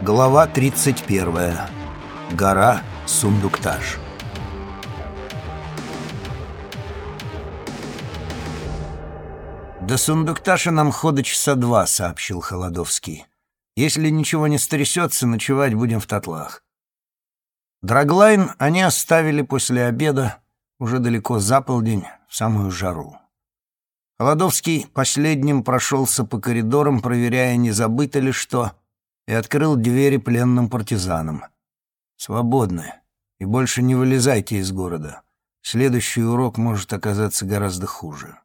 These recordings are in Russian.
Глава 31. Гора Сундукташ. «До Сундукташа нам хода часа два», — сообщил Холодовский. «Если ничего не стрясется, ночевать будем в Татлах». Драглайн они оставили после обеда, уже далеко за полдень, в самую жару. Холодовский последним прошелся по коридорам, проверяя, не забыто ли что, и открыл двери пленным партизанам. «Свободны, и больше не вылезайте из города. Следующий урок может оказаться гораздо хуже».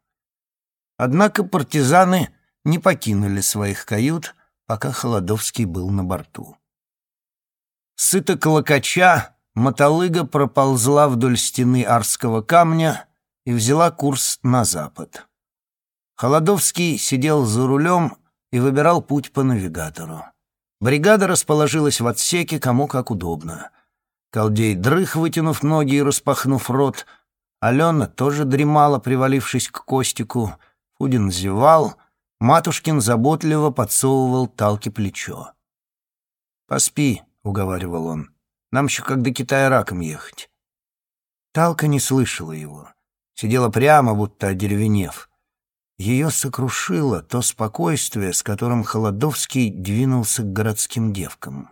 Однако партизаны не покинули своих кают, пока Холодовский был на борту. Сыто клокоча, мотолыга проползла вдоль стены Арского камня и взяла курс на запад. Холодовский сидел за рулем и выбирал путь по навигатору. Бригада расположилась в отсеке, кому как удобно. Колдей дрых, вытянув ноги и распахнув рот. Алена тоже дремала, привалившись к Костику. Фудин зевал. Матушкин заботливо подсовывал Талке плечо. «Поспи», — уговаривал он. «Нам еще как до Китая раком ехать». Талка не слышала его. Сидела прямо, будто одеревенев. Ее сокрушило то спокойствие, с которым Холодовский двинулся к городским девкам.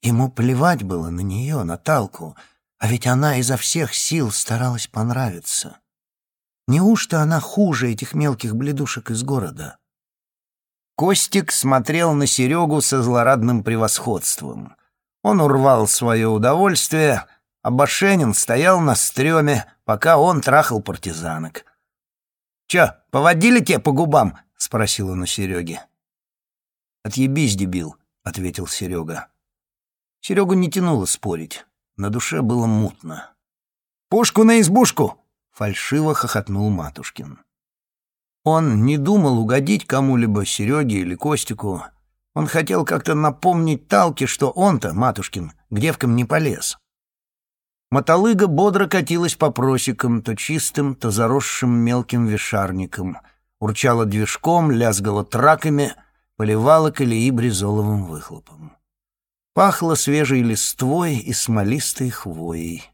Ему плевать было на нее, на Талку, а ведь она изо всех сил старалась понравиться. Неужто она хуже этих мелких бледушек из города? Костик смотрел на Серегу со злорадным превосходством. Он урвал свое удовольствие, а Башенин стоял на стреме, пока он трахал партизанок. «Чё, поводили те по губам?» — спросил он у Сереги. «Отъебись, дебил», — ответил Серега. Серегу не тянуло спорить. На душе было мутно. «Пушку на избушку!» — фальшиво хохотнул Матушкин. Он не думал угодить кому-либо, Сереге или Костику. Он хотел как-то напомнить Талке, что он-то, Матушкин, к девкам не полез. Мотолыга бодро катилась по просекам, то чистым, то заросшим мелким вишарником, урчала движком, лязгала траками, поливала колеи бризоловым выхлопом. Пахло свежей листвой и смолистой хвоей.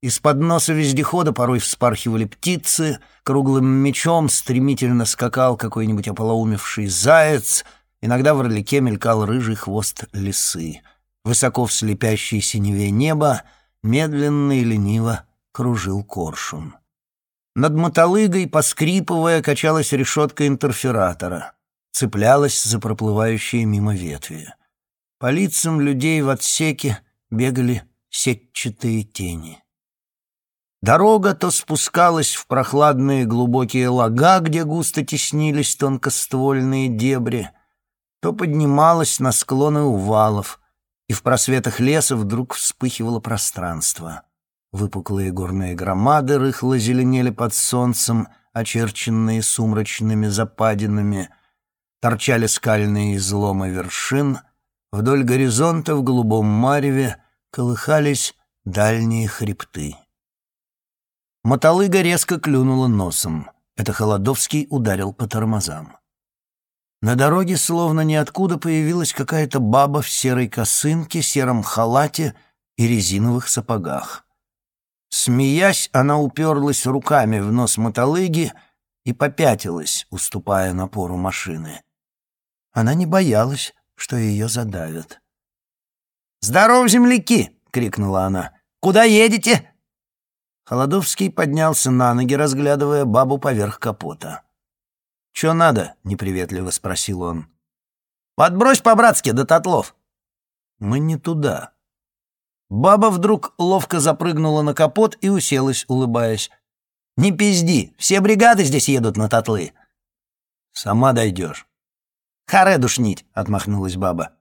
Из-под носа вездехода порой вспархивали птицы, круглым мечом стремительно скакал какой-нибудь ополоумевший заяц, иногда в орлике мелькал рыжий хвост лисы. Высоко в слепящей синеве неба — медленно и лениво кружил коршун. Над мотолыгой, поскрипывая, качалась решетка интерфератора, цеплялась за проплывающие мимо ветви. По лицам людей в отсеке бегали сетчатые тени. Дорога то спускалась в прохладные глубокие лага, где густо теснились тонкоствольные дебри, то поднималась на склоны увалов — и в просветах леса вдруг вспыхивало пространство. Выпуклые горные громады рыхло зеленели под солнцем, очерченные сумрачными западинами, торчали скальные изломы вершин, вдоль горизонта в голубом мареве колыхались дальние хребты. Мотолыга резко клюнула носом. Это Холодовский ударил по тормозам. На дороге словно ниоткуда появилась какая-то баба в серой косынке, сером халате и резиновых сапогах. Смеясь, она уперлась руками в нос мотолыги и попятилась, уступая напору машины. Она не боялась, что ее задавят. «Здорово, земляки!» — крикнула она. «Куда едете?» Холодовский поднялся на ноги, разглядывая бабу поверх капота. «Чё надо?» — неприветливо спросил он. «Подбрось по-братски до Татлов». «Мы не туда». Баба вдруг ловко запрыгнула на капот и уселась, улыбаясь. «Не пизди, все бригады здесь едут на Татлы». «Сама дойдешь». «Харе душнить», — отмахнулась баба.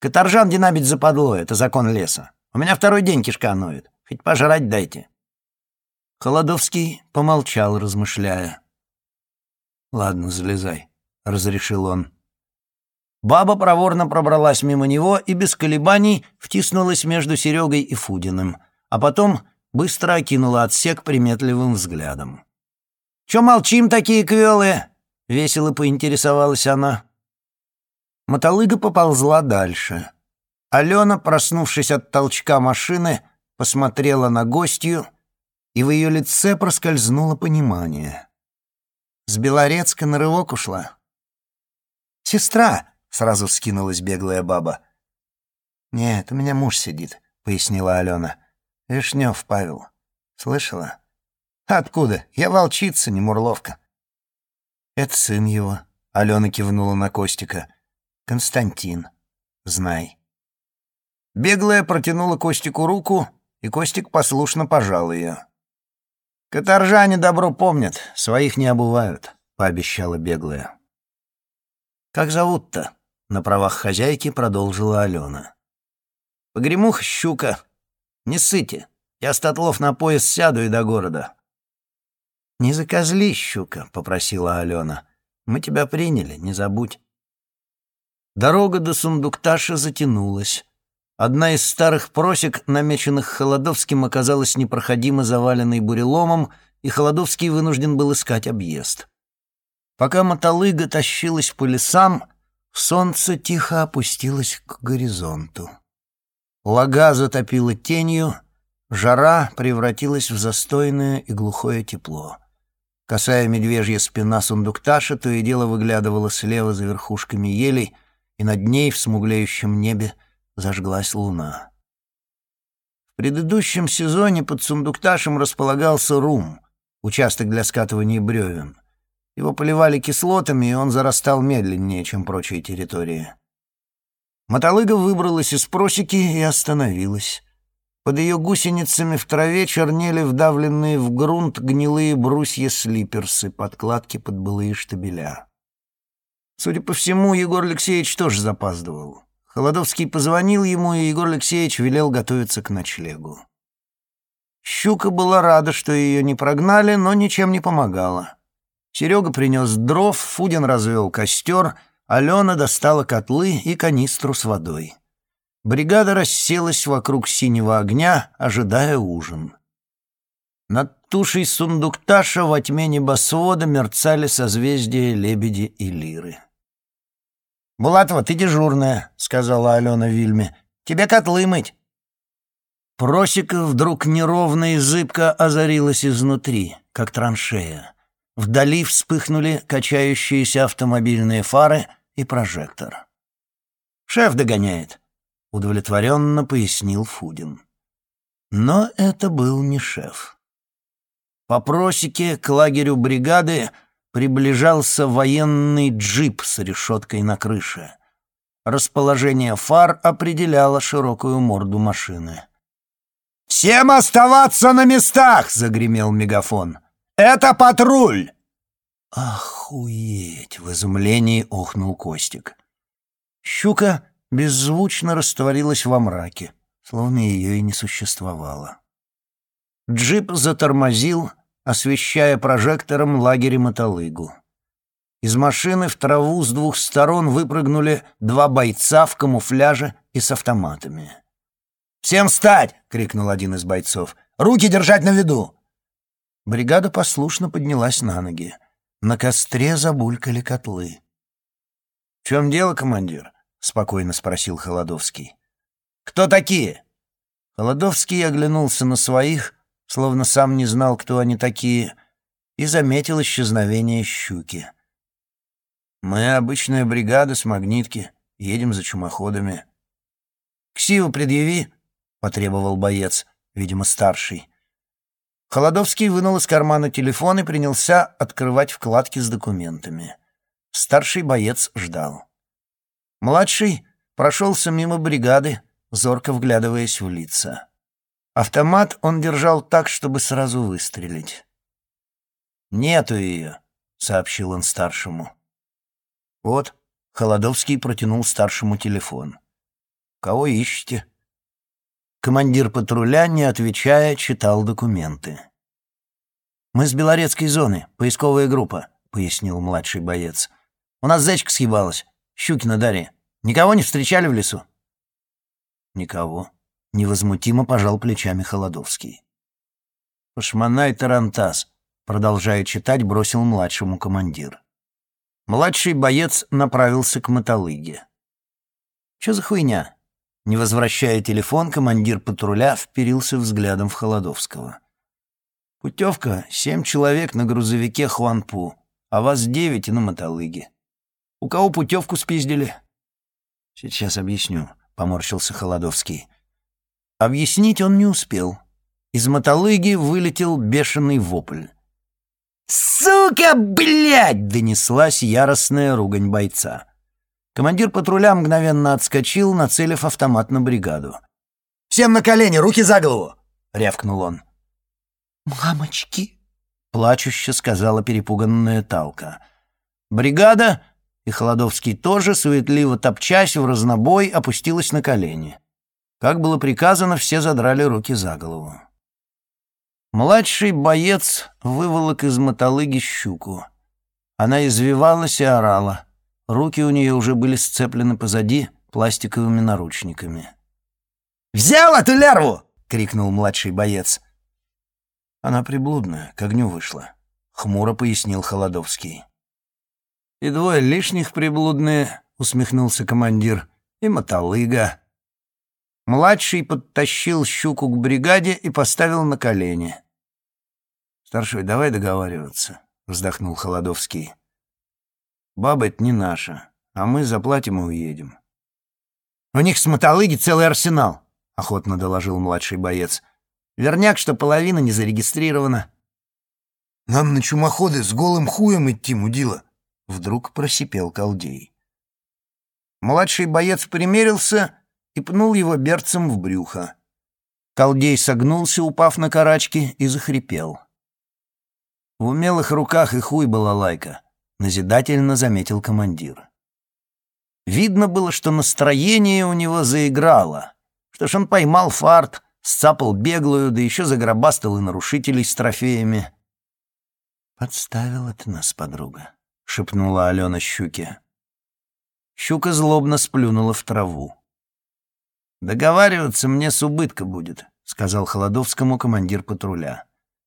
«Каторжан динамить западло, это закон леса. У меня второй день кишка ноет. Хоть пожрать дайте». Холодовский помолчал, размышляя. «Ладно, залезай», — разрешил он. Баба проворно пробралась мимо него и без колебаний втиснулась между Серегой и Фудиным, а потом быстро окинула отсек приметливым взглядом. «Чё молчим такие квелые?» — весело поинтересовалась она. Мотолыга поползла дальше. Алена, проснувшись от толчка машины, посмотрела на гостью, и в ее лице проскользнуло понимание. С Белорецка на рывок ушла. «Сестра!» — сразу вскинулась беглая баба. «Нет, у меня муж сидит», — пояснила Алена. «Вишнев Павел. Слышала?» «Откуда? Я волчица, не мурловка». «Это сын его», — Алена кивнула на Костика. «Константин. Знай». Беглая протянула Костику руку, и Костик послушно пожал ее. «Каторжане добро помнят, своих не обувают», — пообещала беглая. «Как зовут-то?» — на правах хозяйки продолжила Алена. «Погремуха щука. Не сыте. Я с Татлов на поезд сяду и до города». «Не закозли, щука», — попросила Алена. «Мы тебя приняли, не забудь». Дорога до Сундукташа затянулась. Одна из старых просек, намеченных Холодовским, оказалась непроходимо заваленной буреломом, и Холодовский вынужден был искать объезд. Пока мотолыга тащилась по лесам, солнце тихо опустилось к горизонту. Лага затопила тенью, жара превратилась в застойное и глухое тепло. Косая медвежья спина сундукташа то и дело выглядывала слева за верхушками елей, и над ней в смуглеющем небе зажглась луна. В предыдущем сезоне под сундукташем располагался рум, участок для скатывания бревен. Его поливали кислотами, и он зарастал медленнее, чем прочие территории. Мотолыга выбралась из просеки и остановилась. Под ее гусеницами в траве чернели вдавленные в грунт гнилые брусья слиперсы, подкладки под былые штабеля. Судя по всему, Егор Алексеевич тоже запаздывал. Холодовский позвонил ему, и Егор Алексеевич велел готовиться к ночлегу. Щука была рада, что ее не прогнали, но ничем не помогала. Серега принес дров, Фудин развел костер, Алена достала котлы и канистру с водой. Бригада расселась вокруг синего огня, ожидая ужин. Над тушей сундукташа во тьме небосвода мерцали созвездия лебеди и лиры. «Булатова, ты дежурная», — сказала Алена Вильме. «Тебе котлы мыть». Просека вдруг неровно и зыбко озарилась изнутри, как траншея. Вдали вспыхнули качающиеся автомобильные фары и прожектор. «Шеф догоняет», — удовлетворенно пояснил Фудин. Но это был не шеф. По просеке к лагерю бригады приближался военный джип с решеткой на крыше. Расположение фар определяло широкую морду машины. «Всем оставаться на местах!» — загремел мегафон. «Это патруль!» «Охуеть!» — в изумлении охнул Костик. Щука беззвучно растворилась во мраке, словно ее и не существовало. Джип затормозил, освещая прожектором лагерь Мотолыгу. Из машины в траву с двух сторон выпрыгнули два бойца в камуфляже и с автоматами. «Всем встать!» — крикнул один из бойцов. «Руки держать на виду!» Бригада послушно поднялась на ноги. На костре забулькали котлы. «В чем дело, командир?» — спокойно спросил Холодовский. «Кто такие?» Холодовский оглянулся на своих, словно сам не знал, кто они такие, и заметил исчезновение щуки. «Мы обычная бригада с магнитки, едем за чумоходами». «Ксиву предъяви», — потребовал боец, видимо, старший. Холодовский вынул из кармана телефон и принялся открывать вкладки с документами. Старший боец ждал. Младший прошелся мимо бригады, зорко вглядываясь в лица. Автомат он держал так, чтобы сразу выстрелить. «Нету ее», — сообщил он старшему. «Вот», — Холодовский протянул старшему телефон. «Кого ищете?» Командир патруля, не отвечая, читал документы. «Мы с Белорецкой зоны, поисковая группа», — пояснил младший боец. «У нас зайчка съебалась, Щукина Дарья. Никого не встречали в лесу?» «Никого», Невозмутимо пожал плечами Холодовский. «Пашманай Тарантас», продолжая читать, бросил младшему командир. Младший боец направился к мотолыге. «Чё за хуйня?» Не возвращая телефон, командир патруля вперился взглядом в Холодовского. «Путевка — семь человек на грузовике Хуанпу, а вас девять на мотолыге. У кого путевку спиздили?» «Сейчас объясню», — поморщился Холодовский. Объяснить он не успел. Из мотолыги вылетел бешеный вопль. «Сука, блядь!» — донеслась яростная ругань бойца. Командир патруля мгновенно отскочил, нацелив автомат на бригаду. «Всем на колени, руки за голову!» — рявкнул он. «Мамочки!» — плачуще сказала перепуганная Талка. Бригада, и Холодовский тоже, суетливо топчась в разнобой, опустилась на колени. Как было приказано, все задрали руки за голову. Младший боец выволок из мотолыги щуку. Она извивалась и орала — Руки у нее уже были сцеплены позади пластиковыми наручниками. «Взял эту лярву!» — крикнул младший боец. Она приблудная, к огню вышла, — хмуро пояснил Холодовский. «И двое лишних приблудные», — усмехнулся командир, — «и мотолыга». Младший подтащил щуку к бригаде и поставил на колени. «Старшой, давай договариваться», — вздохнул Холодовский. Баба это не наша, а мы заплатим и уедем. У них с мотолыги целый арсенал, охотно доложил младший боец. Верняк, что половина не зарегистрирована. Нам на чумоходы с голым хуем идти, мудила, вдруг просипел колдей. Младший боец примерился и пнул его берцем в брюхо. Колдей согнулся, упав на карачки, и захрипел. В умелых руках и хуй была лайка. — назидательно заметил командир. Видно было, что настроение у него заиграло, что ж он поймал фарт, сцапал беглую, да еще загробастал и нарушителей с трофеями. «Подставила ты нас, подруга», — шепнула Алена Щуке. Щука злобно сплюнула в траву. «Договариваться мне с убытка будет», — сказал Холодовскому командир патруля.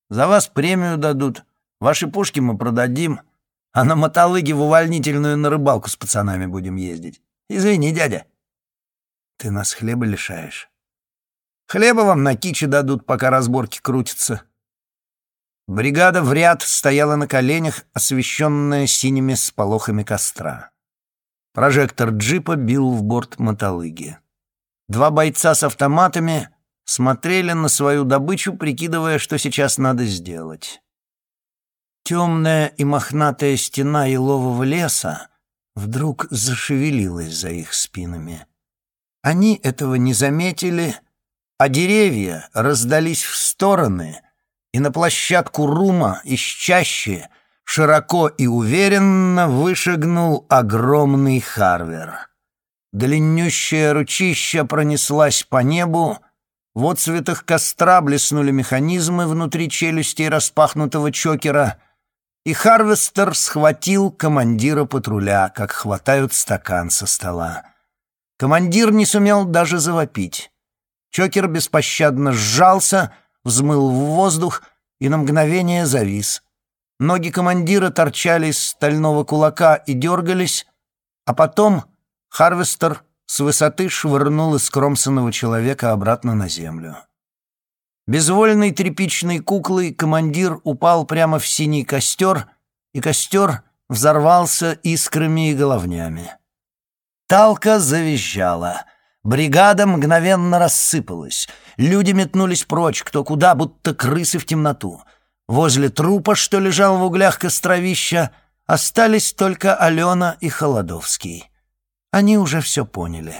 «За вас премию дадут, ваши пушки мы продадим, а на мотолыге в увольнительную на рыбалку с пацанами будем ездить. Извини, дядя. Ты нас хлеба лишаешь. Хлеба вам на кичи дадут, пока разборки крутятся. Бригада в ряд стояла на коленях, освещенная синими сполохами костра. Прожектор джипа бил в борт мотолыги. Два бойца с автоматами смотрели на свою добычу, прикидывая, что сейчас надо сделать. Темная и мохнатая стена елового леса вдруг зашевелилась за их спинами. Они этого не заметили, а деревья раздались в стороны, и на площадку рума из чаще широко и уверенно вышагнул огромный Харвер. Длиннющая ручища пронеслась по небу, в отцветах костра блеснули механизмы внутри челюстей распахнутого чокера — и Харвестер схватил командира патруля, как хватают стакан со стола. Командир не сумел даже завопить. Чокер беспощадно сжался, взмыл в воздух и на мгновение завис. Ноги командира торчали из стального кулака и дергались, а потом Харвестер с высоты швырнул искромсанного человека обратно на землю. Безвольной тряпичной куклой командир упал прямо в синий костер, и костер взорвался искрами и головнями. Талка завизжала. Бригада мгновенно рассыпалась. Люди метнулись прочь, кто куда, будто крысы в темноту. Возле трупа, что лежал в углях костровища, остались только Алена и Холодовский. Они уже все поняли.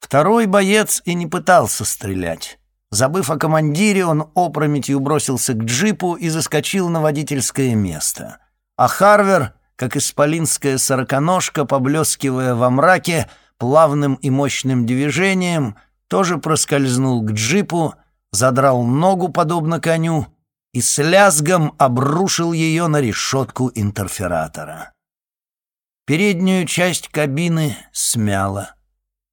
Второй боец и не пытался стрелять. Забыв о командире, он опрометью бросился к джипу и заскочил на водительское место. А Харвер, как исполинская сороконожка, поблескивая во мраке, плавным и мощным движением, тоже проскользнул к джипу, задрал ногу, подобно коню, и с лязгом обрушил ее на решетку интерфератора. Переднюю часть кабины смяло.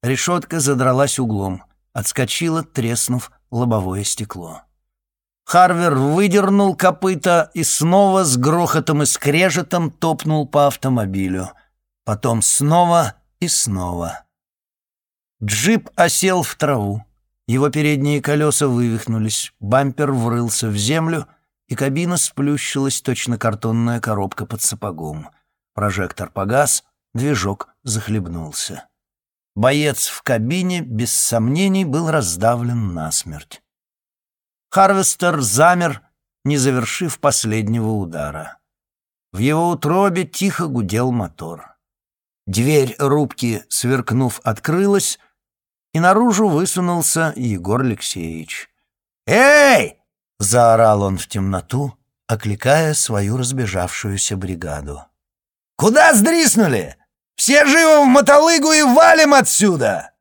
Решетка задралась углом, отскочила, треснув лобовое стекло. Харвер выдернул копыта и снова с грохотом и скрежетом топнул по автомобилю. Потом снова и снова. Джип осел в траву. Его передние колеса вывихнулись, бампер врылся в землю, и кабина сплющилась, точно картонная коробка под сапогом. Прожектор погас, движок захлебнулся. Боец в кабине, без сомнений, был раздавлен насмерть. Харвестер замер, не завершив последнего удара. В его утробе тихо гудел мотор. Дверь рубки, сверкнув, открылась, и наружу высунулся Егор Алексеевич. «Эй!» — заорал он в темноту, окликая свою разбежавшуюся бригаду. «Куда сдриснули? Все живо в мотолыгу и валим отсюда!»